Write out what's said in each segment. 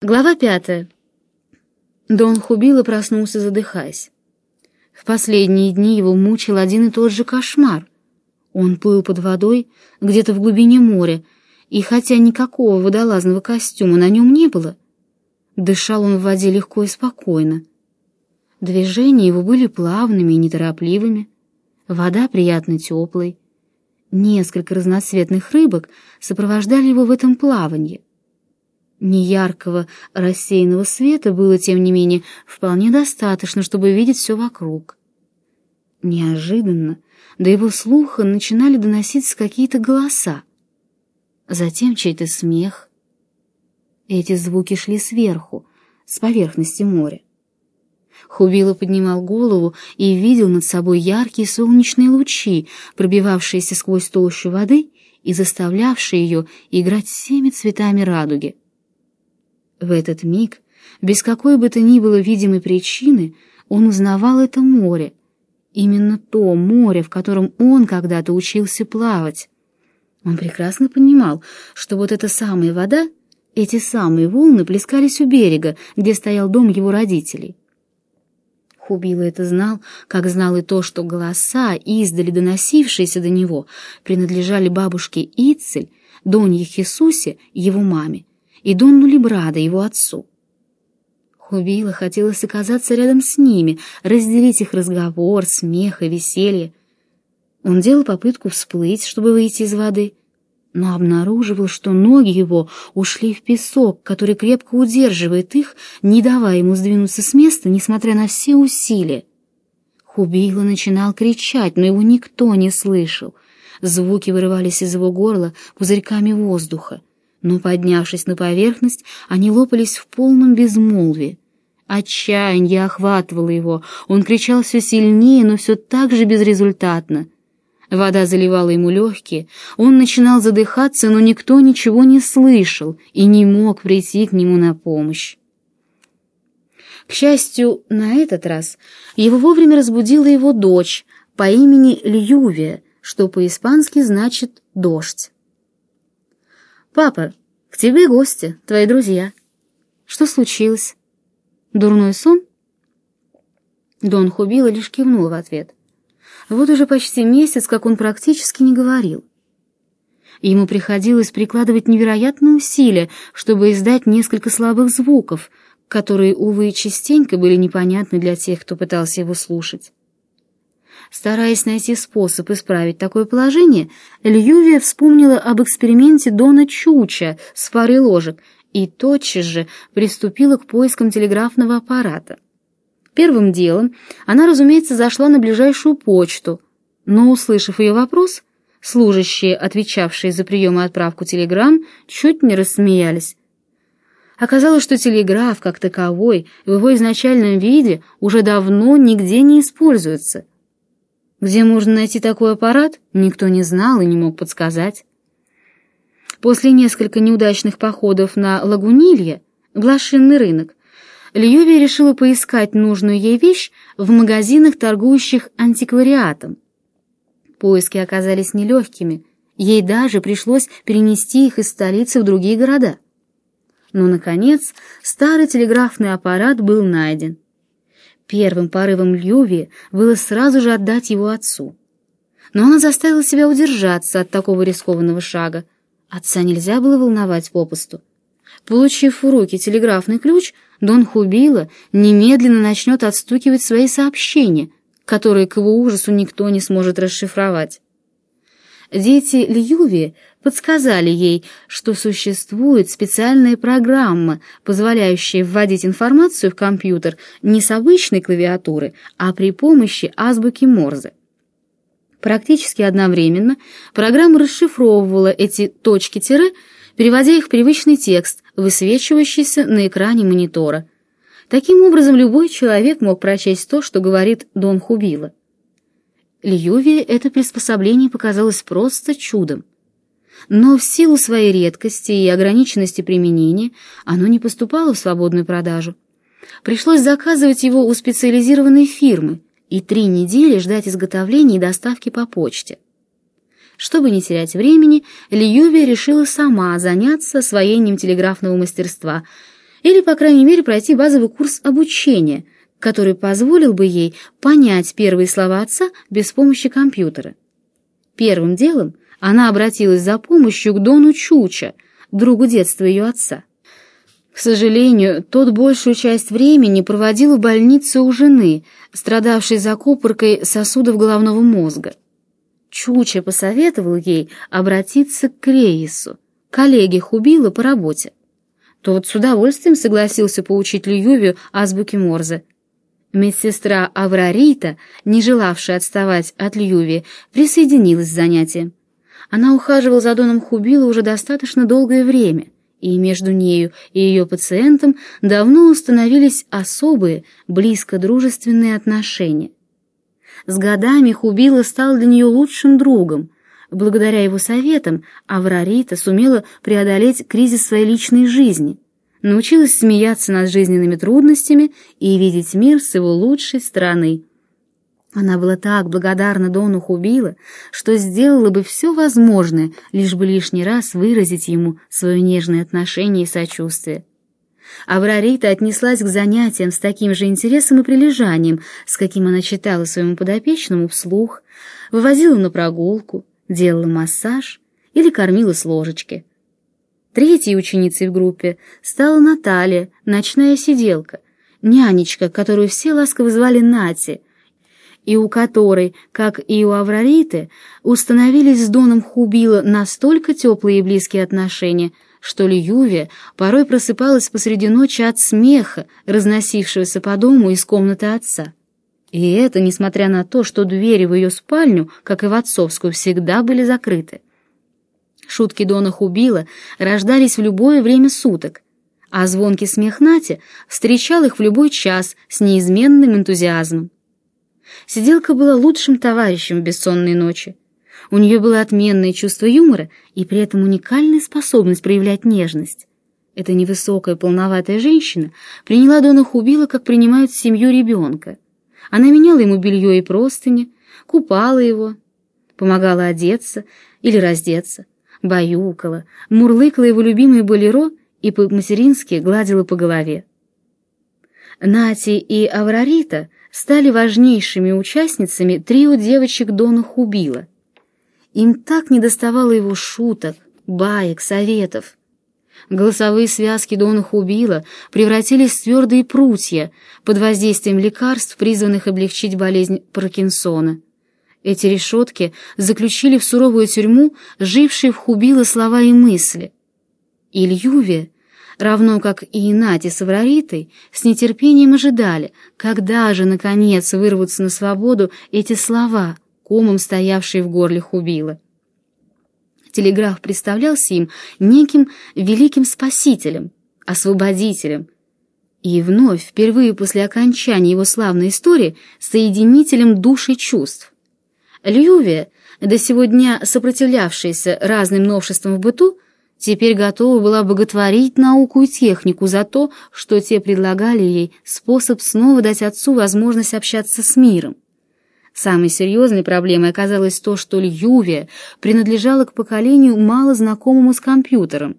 Глава пятая. Дон Хубила проснулся, задыхаясь. В последние дни его мучил один и тот же кошмар. Он плыл под водой, где-то в глубине моря, и хотя никакого водолазного костюма на нем не было, дышал он в воде легко и спокойно. Движения его были плавными и неторопливыми, вода приятно теплой. Несколько разноцветных рыбок сопровождали его в этом плавании. Неяркого рассеянного света было, тем не менее, вполне достаточно, чтобы видеть все вокруг. Неожиданно до его слуха начинали доноситься какие-то голоса. Затем чей-то смех. Эти звуки шли сверху, с поверхности моря. Хубила поднимал голову и видел над собой яркие солнечные лучи, пробивавшиеся сквозь толщу воды и заставлявшие ее играть всеми цветами радуги. В этот миг, без какой бы то ни было видимой причины, он узнавал это море, именно то море, в котором он когда-то учился плавать. Он прекрасно понимал, что вот эта самая вода, эти самые волны плескались у берега, где стоял дом его родителей. Хубила это знал, как знал и то, что голоса, издали доносившиеся до него, принадлежали бабушке Ицель, Донье Хисусе, его маме, и Донну Либрада, его отцу. Хубила хотелось оказаться рядом с ними, разделить их разговор, смех и веселье. Он делал попытку всплыть, чтобы выйти из воды, но обнаруживал, что ноги его ушли в песок, который крепко удерживает их, не давая ему сдвинуться с места, несмотря на все усилия. Хубила начинал кричать, но его никто не слышал. Звуки вырывались из его горла пузырьками воздуха но, поднявшись на поверхность, они лопались в полном безмолвии. Отчаяние охватывало его, он кричал все сильнее, но все так же безрезультатно. Вода заливала ему легкие, он начинал задыхаться, но никто ничего не слышал и не мог прийти к нему на помощь. К счастью, на этот раз его вовремя разбудила его дочь по имени Льювия, что по-испански значит «дождь». «Папа, к тебе гости, твои друзья. Что случилось? Дурной сон?» Дон Хубила лишь кивнул в ответ. Вот уже почти месяц, как он практически не говорил. Ему приходилось прикладывать невероятные усилия, чтобы издать несколько слабых звуков, которые, увы, частенько были непонятны для тех, кто пытался его слушать. Стараясь найти способ исправить такое положение, Льювия вспомнила об эксперименте Дона Чуча с парой ложек и тотчас же приступила к поискам телеграфного аппарата. Первым делом она, разумеется, зашла на ближайшую почту, но, услышав ее вопрос, служащие, отвечавшие за прием и отправку телеграмм, чуть не рассмеялись. Оказалось, что телеграф, как таковой, в его изначальном виде уже давно нигде не используется — где можно найти такой аппарат, никто не знал и не мог подсказать. После нескольких неудачных походов на Лагунилье, блошинный рынок, Льюби решила поискать нужную ей вещь в магазинах, торгующих антиквариатом. Поиски оказались нелегкими, ей даже пришлось перенести их из столицы в другие города. Но, наконец, старый телеграфный аппарат был найден. Первым порывом Льюви было сразу же отдать его отцу. Но она заставила себя удержаться от такого рискованного шага. Отца нельзя было волновать попусту. Получив в руки телеграфный ключ, Дон Хубила немедленно начнет отстукивать свои сообщения, которые к его ужасу никто не сможет расшифровать. Дети Льюви подсказали ей, что существует специальная программа, позволяющая вводить информацию в компьютер не с обычной клавиатуры, а при помощи азбуки Морзе. Практически одновременно программа расшифровывала эти точки-тире, переводя их в привычный текст, высвечивающийся на экране монитора. Таким образом, любой человек мог прочесть то, что говорит Дон Хубила. Льюве это приспособление показалось просто чудом. Но в силу своей редкости и ограниченности применения оно не поступало в свободную продажу. Пришлось заказывать его у специализированной фирмы и три недели ждать изготовления и доставки по почте. Чтобы не терять времени, Льюви решила сама заняться освоением телеграфного мастерства или, по крайней мере, пройти базовый курс обучения, который позволил бы ей понять первые слова отца без помощи компьютера. Первым делом она обратилась за помощью к Дону Чуча, другу детства ее отца. К сожалению, тот большую часть времени проводил в больнице у жены, страдавшей закупоркой сосудов головного мозга. Чуча посоветовал ей обратиться к Креису, коллеге Хубила по работе. Тот с удовольствием согласился поучить Льювию азбуке Морзе. Медсестра Аврарита, не желавшая отставать от Льюви, присоединилась к занятиям. Она ухаживала за Доном Хубила уже достаточно долгое время, и между нею и ее пациентом давно установились особые, близко дружественные отношения. С годами Хубила стал для нее лучшим другом. Благодаря его советам Аврарита сумела преодолеть кризис своей личной жизни, научилась смеяться над жизненными трудностями и видеть мир с его лучшей стороны. Она была так благодарна Дону Хубила, что сделала бы все возможное, лишь бы лишний раз выразить ему свое нежное отношение и сочувствие. Аврарита отнеслась к занятиям с таким же интересом и прилежанием, с каким она читала своему подопечному вслух, вывозила на прогулку, делала массаж или кормила с ложечки. Третьей ученицей в группе стала Наталья, ночная сиделка, нянечка, которую все ласково звали Нати — и у которой, как и у Аврариты, установились с Доном Хубила настолько теплые и близкие отношения, что Льюве порой просыпалась посреди ночи от смеха, разносившегося по дому из комнаты отца. И это несмотря на то, что двери в ее спальню, как и в отцовскую, всегда были закрыты. Шутки Дона Хубила рождались в любое время суток, а звонкий смех Нати встречал их в любой час с неизменным энтузиазмом. Сиделка была лучшим товарищем в бессонной ночи. У нее было отменное чувство юмора и при этом уникальная способность проявлять нежность. Эта невысокая полноватая женщина приняла Дона Хубила, как принимают семью ребенка. Она меняла ему белье и простыни, купала его, помогала одеться или раздеться, баюкала, мурлыкала его любимое болеро и по-матерински гладила по голове. Нати и Аврарита стали важнейшими участницами трио девочек Дона Хубила. Им так недоставало его шуток, баек, советов. Голосовые связки Дона Хубила превратились в твердые прутья под воздействием лекарств, призванных облегчить болезнь Паркинсона. Эти решетки заключили в суровую тюрьму жившие в Хубила слова и мысли. Ильюве равно как и Нати с Авраритой, с нетерпением ожидали, когда же, наконец, вырвутся на свободу эти слова, комом стоявшие в горле Хубила. Телеграф представлялся им неким великим спасителем, освободителем, и вновь, впервые после окончания его славной истории, соединителем душ и чувств. Льювия, до сего дня сопротивлявшаяся разным новшествам в быту, теперь готова была боготворить науку и технику за то, что те предлагали ей способ снова дать отцу возможность общаться с миром. Самой серьезной проблемой оказалось то, что Льювия принадлежала к поколению, мало знакомому с компьютером.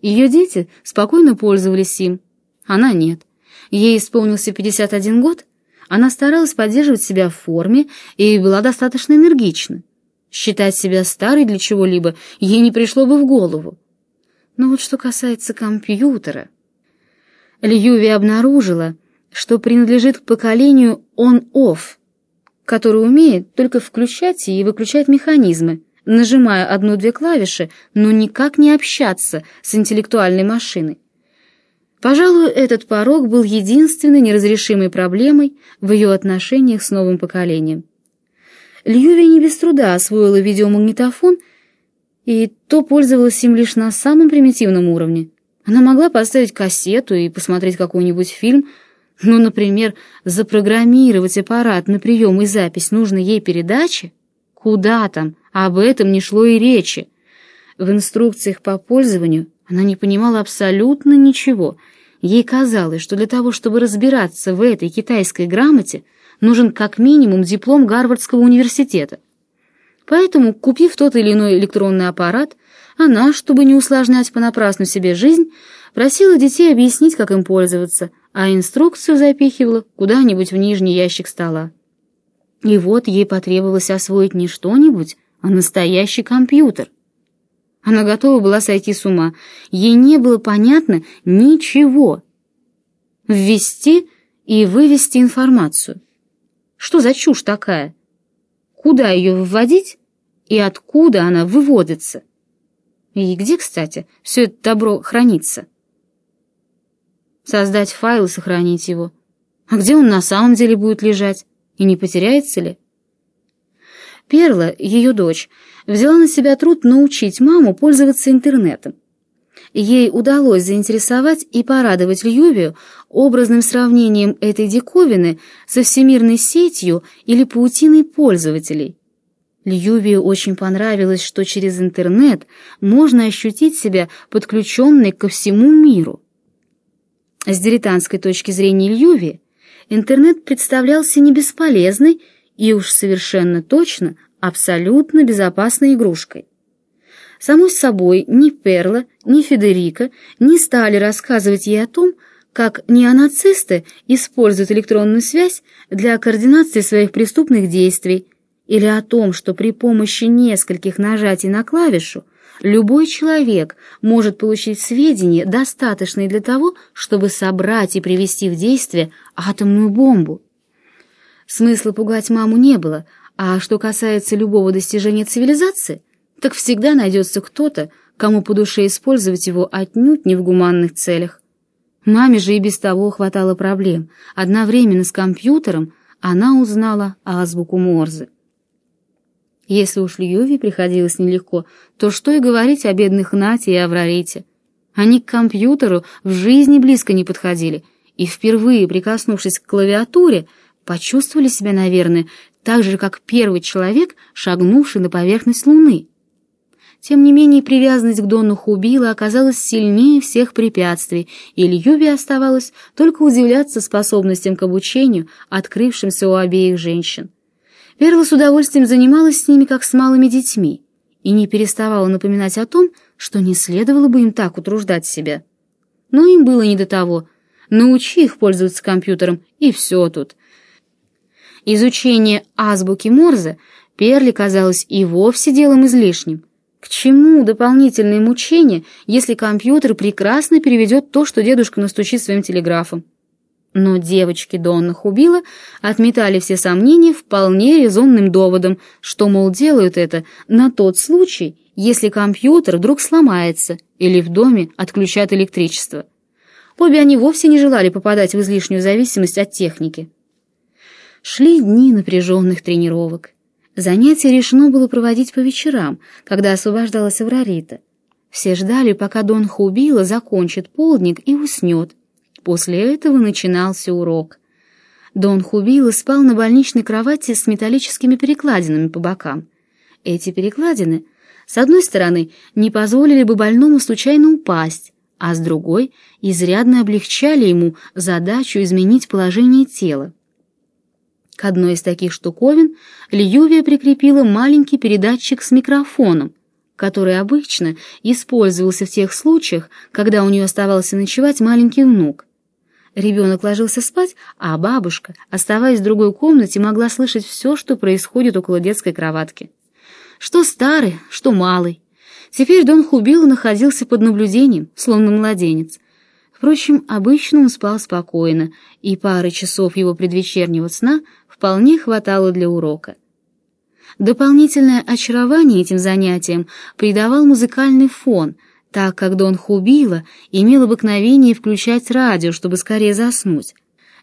Ее дети спокойно пользовались им, она нет. Ей исполнился 51 год, она старалась поддерживать себя в форме и была достаточно энергична. Считать себя старой для чего-либо ей не пришло бы в голову. Но вот что касается компьютера... Льюви обнаружила, что принадлежит к поколению on-off, который умеет только включать и выключать механизмы, нажимая одну-две клавиши, но никак не общаться с интеллектуальной машиной. Пожалуй, этот порог был единственной неразрешимой проблемой в ее отношениях с новым поколением. Льюви не без труда освоила видеомагнитофон, и то пользовалась им лишь на самом примитивном уровне. Она могла поставить кассету и посмотреть какой-нибудь фильм, но, например, запрограммировать аппарат на прием и запись нужной ей передачи? Куда там? Об этом не шло и речи. В инструкциях по пользованию она не понимала абсолютно ничего. Ей казалось, что для того, чтобы разбираться в этой китайской грамоте, нужен как минимум диплом Гарвардского университета. Поэтому, купив тот или иной электронный аппарат, она, чтобы не усложнять понапрасну себе жизнь, Просила детей объяснить, как им пользоваться, а инструкцию запихивала куда-нибудь в нижний ящик стола. И вот ей потребовалось освоить не что-нибудь, а настоящий компьютер. Она готова была сойти с ума. Ей не было понятно ничего. Ввести и вывести информацию. Что за чушь такая? Куда ее вводить и откуда она выводится? И где, кстати, все это добро хранится? Создать файл и сохранить его. А где он на самом деле будет лежать? И не потеряется ли? Перла, ее дочь, взяла на себя труд научить маму пользоваться интернетом. Ей удалось заинтересовать и порадовать Льювию образным сравнением этой диковины со всемирной сетью или паутиной пользователей. Льювию очень понравилось, что через интернет можно ощутить себя подключенной ко всему миру. С дилетантской точки зрения Льюви, интернет представлялся не бесполезной и уж совершенно точно абсолютно безопасной игрушкой. Самой собой ни Перла, ни Федерика не стали рассказывать ей о том, как неонацисты используют электронную связь для координации своих преступных действий, или о том, что при помощи нескольких нажатий на клавишу любой человек может получить сведения, достаточные для того, чтобы собрать и привести в действие атомную бомбу. Смысла пугать маму не было, а что касается любого достижения цивилизации, так всегда найдется кто-то, кому по душе использовать его отнюдь не в гуманных целях. Маме же и без того хватало проблем. Одновременно с компьютером она узнала азбуку Морзе. Если уж Льюви приходилось нелегко, то что и говорить о бедных Нате и Аврорите. Они к компьютеру в жизни близко не подходили, и впервые прикоснувшись к клавиатуре, почувствовали себя, наверное, так же, как первый человек, шагнувший на поверхность Луны. Тем не менее, привязанность к Донну Хубила оказалась сильнее всех препятствий, и Льюби оставалось только удивляться способностям к обучению, открывшимся у обеих женщин. Перла с удовольствием занималась с ними, как с малыми детьми, и не переставала напоминать о том, что не следовало бы им так утруждать себя. Но им было не до того. Научи их пользоваться компьютером, и все тут. Изучение азбуки Морзе Перли казалось и вовсе делом излишним. К чему дополнительные мучения, если компьютер прекрасно переведет то, что дедушка настучит своим телеграфом? Но девочки Доннах убила, отметали все сомнения вполне резонным доводом, что, мол, делают это на тот случай, если компьютер вдруг сломается или в доме отключат электричество. Обе они вовсе не желали попадать в излишнюю зависимость от техники. Шли дни напряженных тренировок. Занятия решено было проводить по вечерам, когда освобождалась Аврарита. Все ждали, пока Дон Хубила закончит полдник и уснет. После этого начинался урок. Дон Хубила спал на больничной кровати с металлическими перекладинами по бокам. Эти перекладины, с одной стороны, не позволили бы больному случайно упасть, а с другой изрядно облегчали ему задачу изменить положение тела. К одной из таких штуковин Льювия прикрепила маленький передатчик с микрофоном, который обычно использовался в тех случаях, когда у нее оставался ночевать маленький внук. Ребенок ложился спать, а бабушка, оставаясь в другой комнате, могла слышать все, что происходит около детской кроватки. Что старый, что малый. Теперь Дон Хубило находился под наблюдением, словно младенец. Впрочем, обычно он спал спокойно, и пары часов его предвечернего сна — вполне хватало для урока. Дополнительное очарование этим занятиям придавал музыкальный фон, так как Дон Хубила имел обыкновение включать радио, чтобы скорее заснуть.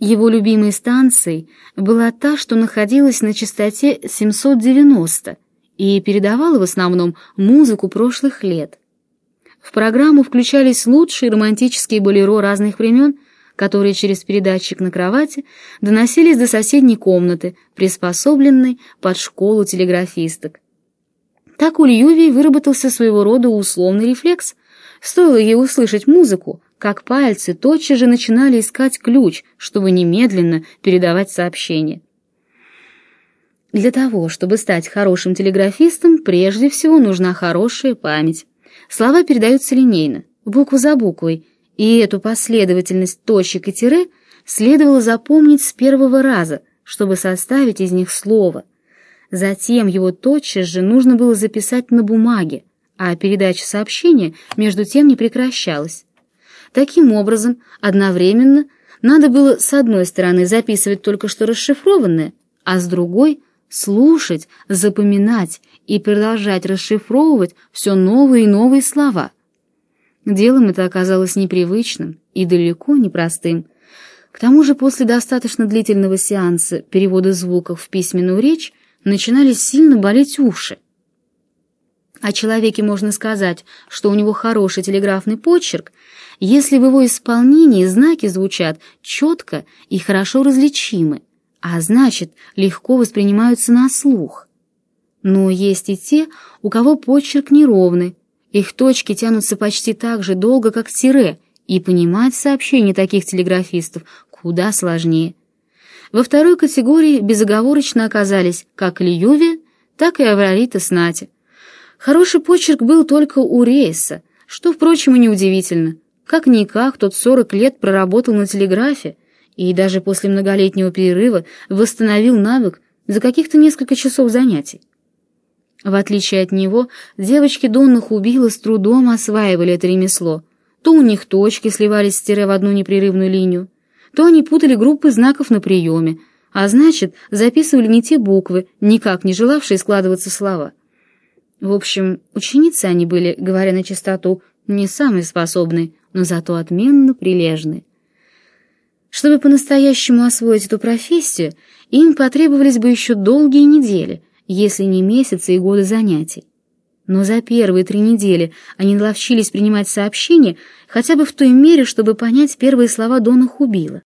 Его любимой станцией была та, что находилась на частоте 790 и передавала в основном музыку прошлых лет. В программу включались лучшие романтические болеро разных времен — которые через передатчик на кровати доносились до соседней комнаты, приспособленной под школу телеграфисток. Так у Льюви выработался своего рода условный рефлекс. Стоило ей услышать музыку, как пальцы тотчас же начинали искать ключ, чтобы немедленно передавать сообщение. Для того, чтобы стать хорошим телеграфистом, прежде всего нужна хорошая память. Слова передаются линейно, букву за буквой, и эту последовательность точек и тире следовало запомнить с первого раза, чтобы составить из них слово. Затем его тотчас же нужно было записать на бумаге, а передача сообщения между тем не прекращалась. Таким образом, одновременно надо было с одной стороны записывать только что расшифрованное, а с другой — слушать, запоминать и продолжать расшифровывать все новые и новые слова. Делом это оказалось непривычным и далеко не простым. К тому же после достаточно длительного сеанса перевода звуков в письменную речь начинали сильно болеть уши. О человеке можно сказать, что у него хороший телеграфный почерк, если в его исполнении знаки звучат четко и хорошо различимы, а значит, легко воспринимаются на слух. Но есть и те, у кого почерк неровный, их точки тянутся почти так же долго, как тире, и понимать сообщения таких телеграфистов куда сложнее. Во второй категории безоговорочно оказались как Льюви, так и Аврарита Снати. Хороший почерк был только у Рейса, что, впрочем, и неудивительно. Как-никак тот 40 лет проработал на телеграфе и даже после многолетнего перерыва восстановил навык за каких-то несколько часов занятий. В отличие от него, девочки Донных убила с трудом осваивали это ремесло. То у них точки сливались с тире в одну непрерывную линию, то они путали группы знаков на приеме, а значит, записывали не те буквы, никак не желавшие складываться слова. В общем, ученицы они были, говоря на чистоту, не самые способные, но зато отменно прилежные. Чтобы по-настоящему освоить эту профессию, им потребовались бы еще долгие недели, если не месяцы и годы занятий. Но за первые три недели они наловчились принимать сообщения хотя бы в той мере, чтобы понять первые слова Дона Хубила.